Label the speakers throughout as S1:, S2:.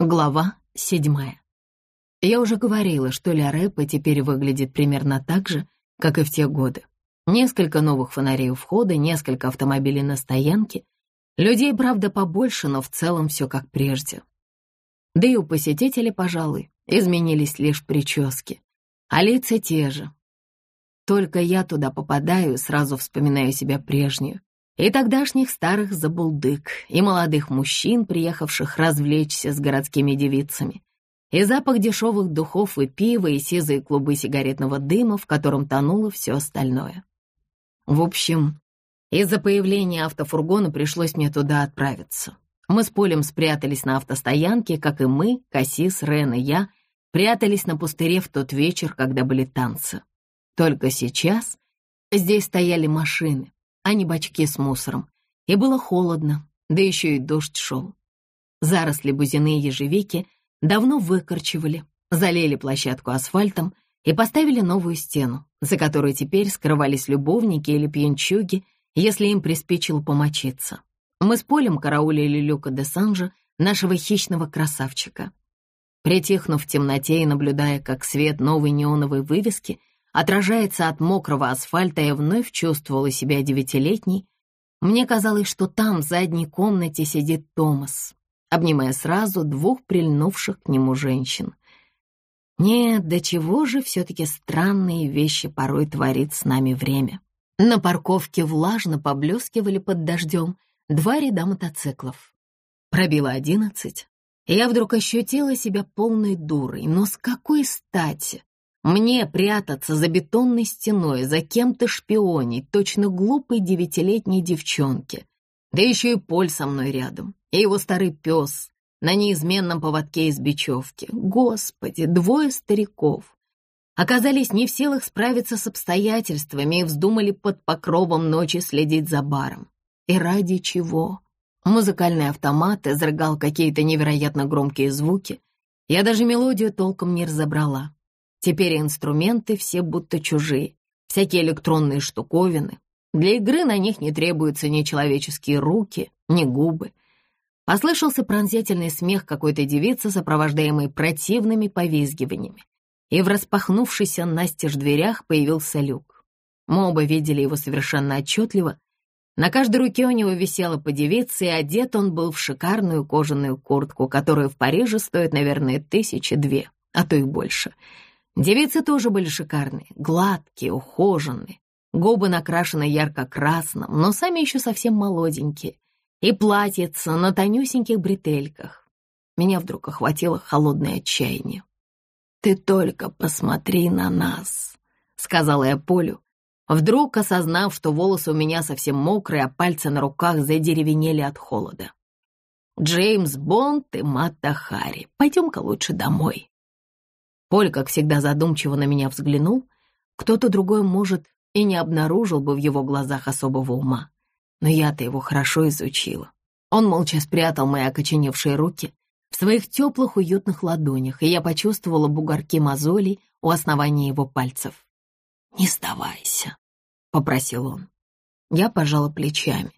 S1: Глава седьмая. Я уже говорила, что Ля Рэпа теперь выглядит примерно так же, как и в те годы. Несколько новых фонарей у входа, несколько автомобилей на стоянке. Людей, правда, побольше, но в целом все как прежде. Да и у посетителей, пожалуй, изменились лишь прически. А лица те же. Только я туда попадаю и сразу вспоминаю себя прежнюю, и тогдашних старых забулдык, и молодых мужчин, приехавших развлечься с городскими девицами, и запах дешевых духов и пива, и сизые клубы сигаретного дыма, в котором тонуло все остальное. В общем, из-за появления автофургона пришлось мне туда отправиться. Мы с Полем спрятались на автостоянке, как и мы, Кассис, Рен и я, прятались на пустыре в тот вечер, когда были танцы. Только сейчас здесь стояли машины, а не бачки с мусором. И было холодно, да еще и дождь шел. Заросли бузины и ежевики давно выкорчевали, залили площадку асфальтом и поставили новую стену, за которой теперь скрывались любовники или пьянчуги, если им приспичило помочиться. Мы с Полем караулили Люка де Санжа, нашего хищного красавчика. Притихнув в темноте и наблюдая, как свет новой неоновой вывески отражается от мокрого асфальта, я вновь чувствовала себя девятилетней. Мне казалось, что там, в задней комнате, сидит Томас, обнимая сразу двух прильнувших к нему женщин. Нет, до чего же все-таки странные вещи порой творит с нами время. На парковке влажно поблескивали под дождем два ряда мотоциклов. Пробило одиннадцать, я вдруг ощутила себя полной дурой. Но с какой стати? Мне прятаться за бетонной стеной, за кем-то шпионить, точно глупой девятилетней девчонке. Да еще и Поль со мной рядом, и его старый пес на неизменном поводке из бечевки. Господи, двое стариков. Оказались не в силах справиться с обстоятельствами и вздумали под покровом ночи следить за баром. И ради чего? Музыкальный автомат изрыгал какие-то невероятно громкие звуки. Я даже мелодию толком не разобрала. Теперь инструменты все будто чужие, всякие электронные штуковины. Для игры на них не требуются ни человеческие руки, ни губы. Послышался пронзительный смех какой-то девицы, сопровождаемый противными повизгиваниями. И в распахнувшейся настежь дверях появился люк. Мы оба видели его совершенно отчетливо. На каждой руке у него висела по девице, и одет он был в шикарную кожаную куртку, которая в Париже стоит, наверное, тысячи две, а то и больше — Девицы тоже были шикарные, гладкие, ухоженные, губы накрашены ярко-красным, но сами еще совсем молоденькие, и платьица на тонюсеньких бретельках. Меня вдруг охватило холодное отчаяние. «Ты только посмотри на нас», — сказала я Полю, вдруг осознав, что волосы у меня совсем мокрые, а пальцы на руках задеревенели от холода. «Джеймс Бонд и Матта Хари, пойдем-ка лучше домой». Поль, как всегда, задумчиво на меня взглянул. Кто-то другой, может, и не обнаружил бы в его глазах особого ума. Но я-то его хорошо изучила. Он молча спрятал мои окоченевшие руки в своих теплых уютных ладонях, и я почувствовала бугорки мозолей у основания его пальцев. «Не сдавайся», — попросил он. Я пожала плечами.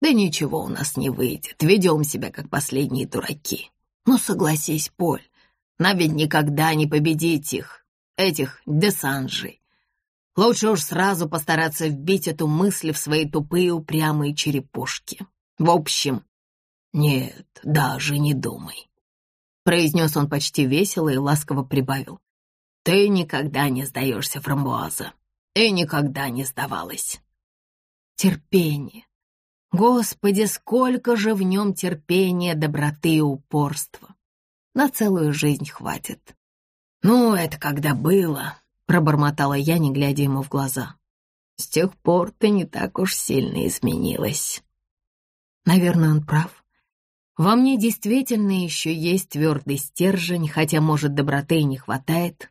S1: «Да ничего у нас не выйдет, ведем себя как последние дураки. Ну, согласись, Поль, нам ведь никогда не победить их, этих десанжей. Лучше уж сразу постараться вбить эту мысль в свои тупые упрямые черепушки. В общем, нет, даже не думай. Произнес он почти весело и ласково прибавил. Ты никогда не сдаешься, фрамбуаза, и никогда не сдавалась. Терпение. Господи, сколько же в нем терпения, доброты и упорства. На целую жизнь хватит. «Ну, это когда было», — пробормотала я, не глядя ему в глаза. «С тех пор ты не так уж сильно изменилась». Наверное, он прав. Во мне действительно еще есть твердый стержень, хотя, может, доброты и не хватает.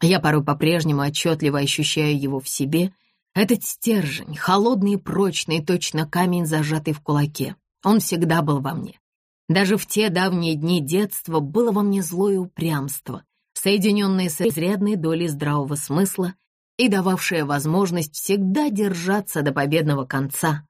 S1: Я порой по-прежнему отчетливо ощущаю его в себе. Этот стержень, холодный и прочный, точно камень, зажатый в кулаке. Он всегда был во мне. Даже в те давние дни детства было во мне злое упрямство, соединенное с изрядной долей здравого смысла и дававшее возможность всегда держаться до победного конца.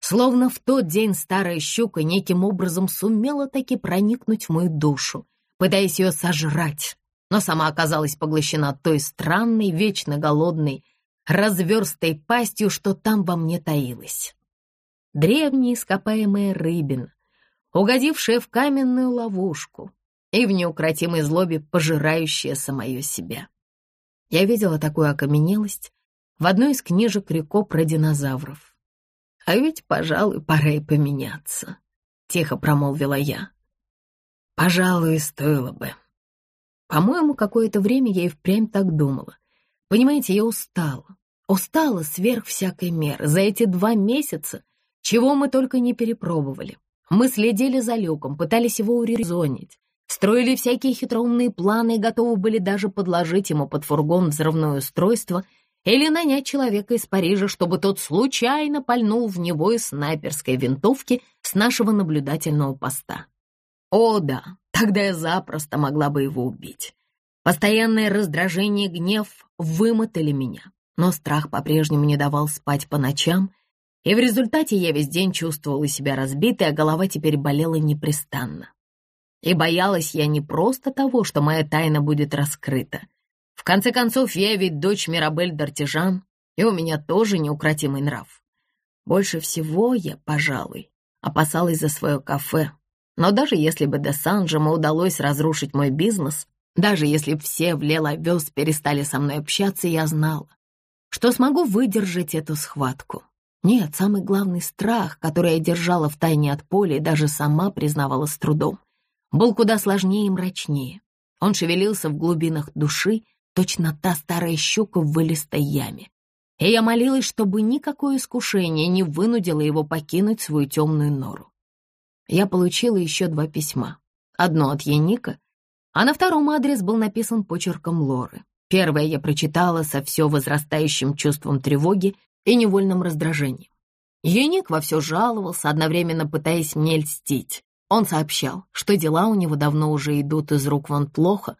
S1: Словно в тот день старая щука неким образом сумела таки проникнуть в мою душу, пытаясь ее сожрать, но сама оказалась поглощена той странной, вечно голодной, разверстой пастью, что там во мне таилось. Древняя ископаемая рыбина, угодившая в каменную ловушку и в неукротимой злобе пожирающая самое себя. Я видела такую окаменелость в одной из книжек Рико про динозавров. «А ведь, пожалуй, пора и поменяться», — тихо промолвила я. «Пожалуй, стоило бы». По-моему, какое-то время я и впрямь так думала. Понимаете, я устала. Устала сверх всякой меры. За эти два месяца, чего мы только не перепробовали. Мы следили за Люком, пытались его урезонить, строили всякие хитроумные планы и готовы были даже подложить ему под фургон взрывное устройство или нанять человека из Парижа, чтобы тот случайно пальнул в него из снайперской винтовки с нашего наблюдательного поста. О да, тогда я запросто могла бы его убить. Постоянное раздражение и гнев вымотали меня, но страх по-прежнему не давал спать по ночам, и в результате я весь день чувствовала себя разбитой, а голова теперь болела непрестанно. И боялась я не просто того, что моя тайна будет раскрыта. В конце концов, я ведь дочь Мирабель Д'Артижан, и у меня тоже неукротимый нрав. Больше всего я, пожалуй, опасалась за свое кафе. Но даже если бы до Санджема удалось разрушить мой бизнес, даже если все в Леловес перестали со мной общаться, я знала, что смогу выдержать эту схватку. Нет, самый главный страх, который я держала в тайне от поля и даже сама признавала с трудом, был куда сложнее и мрачнее. Он шевелился в глубинах души, точно та старая щука в вылистой яме. И я молилась, чтобы никакое искушение не вынудило его покинуть свою темную нору. Я получила еще два письма. Одно от Яника, а на втором адрес был написан почерком Лоры. Первое я прочитала со все возрастающим чувством тревоги и невольным раздражением. Юник во все жаловался, одновременно пытаясь мне льстить. Он сообщал, что дела у него давно уже идут из рук вон плохо.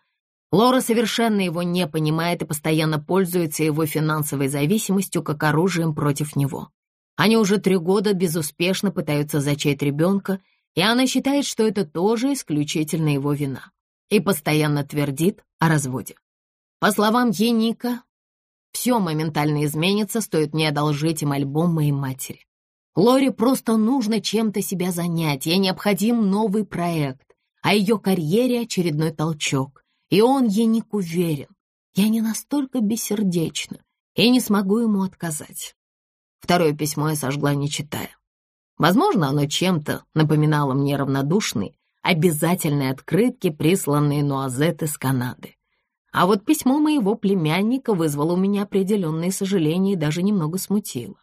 S1: Лора совершенно его не понимает и постоянно пользуется его финансовой зависимостью как оружием против него. Они уже три года безуспешно пытаются зачать ребенка, и она считает, что это тоже исключительно его вина. И постоянно твердит о разводе. По словам Еника, все моментально изменится, стоит мне одолжить им альбом моей матери. Лоре просто нужно чем-то себя занять, ей необходим новый проект, а ее карьере очередной толчок. И он ей не уверен. Я не настолько бессердечна и не смогу ему отказать. Второе письмо я сожгла, не читая. Возможно, оно чем-то напоминало мне равнодушные, обязательные открытки, присланные Нуазет из Канады. А вот письмо моего племянника вызвало у меня определенные сожаления и даже немного смутило.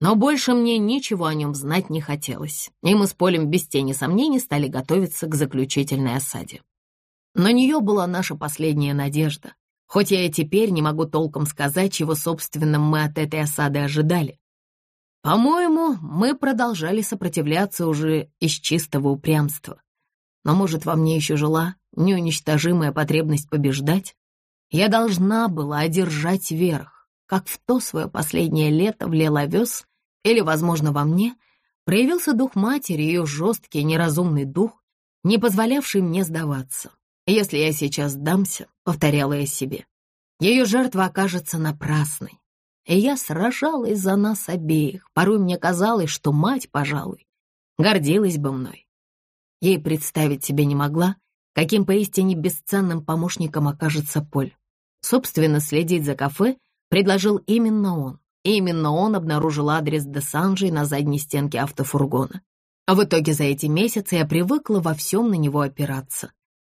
S1: Но больше мне ничего о нем знать не хотелось, и мы с Полем без тени сомнений стали готовиться к заключительной осаде. На нее была наша последняя надежда, хоть я и теперь не могу толком сказать, чего, собственно, мы от этой осады ожидали. По-моему, мы продолжали сопротивляться уже из чистого упрямства. Но, может, во мне еще жила неуничтожимая потребность побеждать, я должна была одержать верх, как в то свое последнее лето в Леловес, или, возможно, во мне, проявился дух матери, ее жесткий, неразумный дух, не позволявший мне сдаваться. Если я сейчас сдамся, повторяла я себе, ее жертва окажется напрасной. И я сражалась за нас обеих. Порой мне казалось, что мать, пожалуй, гордилась бы мной. Ей представить себе не могла, каким поистине бесценным помощником окажется Поль. Собственно, следить за кафе предложил именно он. И именно он обнаружил адрес де на задней стенке автофургона. А в итоге за эти месяцы я привыкла во всем на него опираться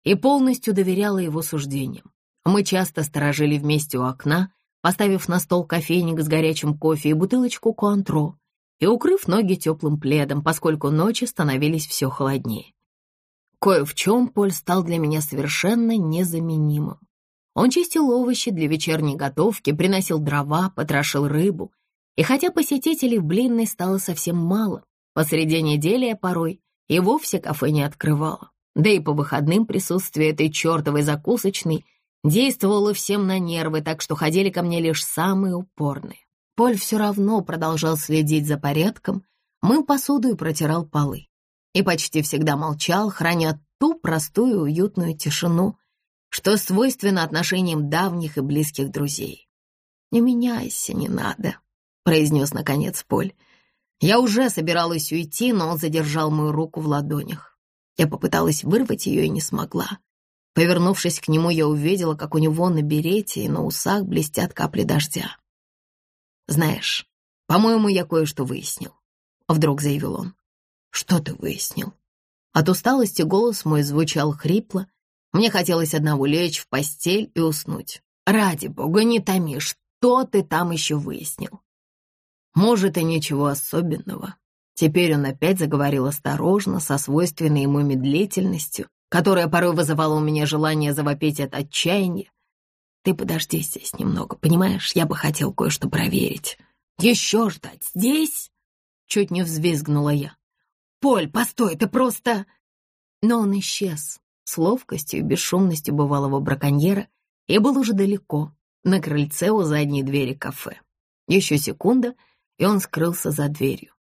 S1: и полностью доверяла его суждениям. Мы часто сторожили вместе у окна, поставив на стол кофейник с горячим кофе и бутылочку куантро, и укрыв ноги теплым пледом, поскольку ночи становились все холоднее. Кое в чем Поль стал для меня совершенно незаменимым. Он чистил овощи для вечерней готовки, приносил дрова, потрошил рыбу. И хотя посетителей в блинной стало совсем мало, посреди недели я порой и вовсе кафе не открывала. Да и по выходным присутствие этой чертовой закусочной действовало всем на нервы, так что ходили ко мне лишь самые упорные. Поль все равно продолжал следить за порядком, мыл посуду и протирал полы. И почти всегда молчал, храня ту простую уютную тишину, что свойственно отношениям давних и близких друзей. «Не меняйся, не надо», — произнес наконец Поль. Я уже собиралась уйти, но он задержал мою руку в ладонях. Я попыталась вырвать ее и не смогла. Повернувшись к нему, я увидела, как у него на берете и на усах блестят капли дождя. «Знаешь, по-моему, я кое-что выяснил», — вдруг заявил он. «Что ты выяснил?» От усталости голос мой звучал хрипло. Мне хотелось одного лечь в постель и уснуть. «Ради бога, не томи, что ты там еще выяснил?» «Может, и ничего особенного». Теперь он опять заговорил осторожно, со свойственной ему медлительностью, которая порой вызывала у меня желание завопить от отчаяния. «Ты подожди здесь немного, понимаешь? Я бы хотел кое-что проверить». «Еще ждать здесь?» Чуть не взвизгнула я. «Поль, постой, ты просто...» Но он исчез с ловкостью и бесшумностью бывалого браконьера и был уже далеко, на крыльце у задней двери кафе. Еще секунда, и он скрылся за дверью.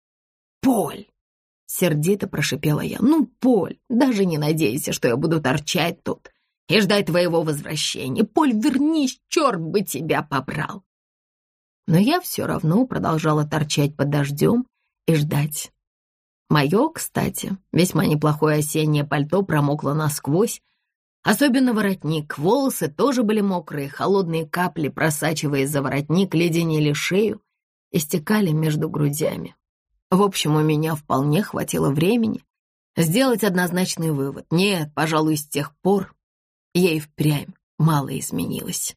S1: «Поль!» — сердито прошипела я. «Ну, Поль, даже не надейся, что я буду торчать тут и ждать твоего возвращения. Поль, вернись, черт бы тебя побрал!» Но я все равно продолжала торчать под дождем и ждать. Мое, кстати, весьма неплохое осеннее пальто промокло насквозь, особенно воротник. Волосы тоже были мокрые, холодные капли, просачиваясь за воротник, леденели шею и стекали между грудями. В общем, у меня вполне хватило времени сделать однозначный вывод. Нет, пожалуй, с тех пор я и впрямь мало изменилась.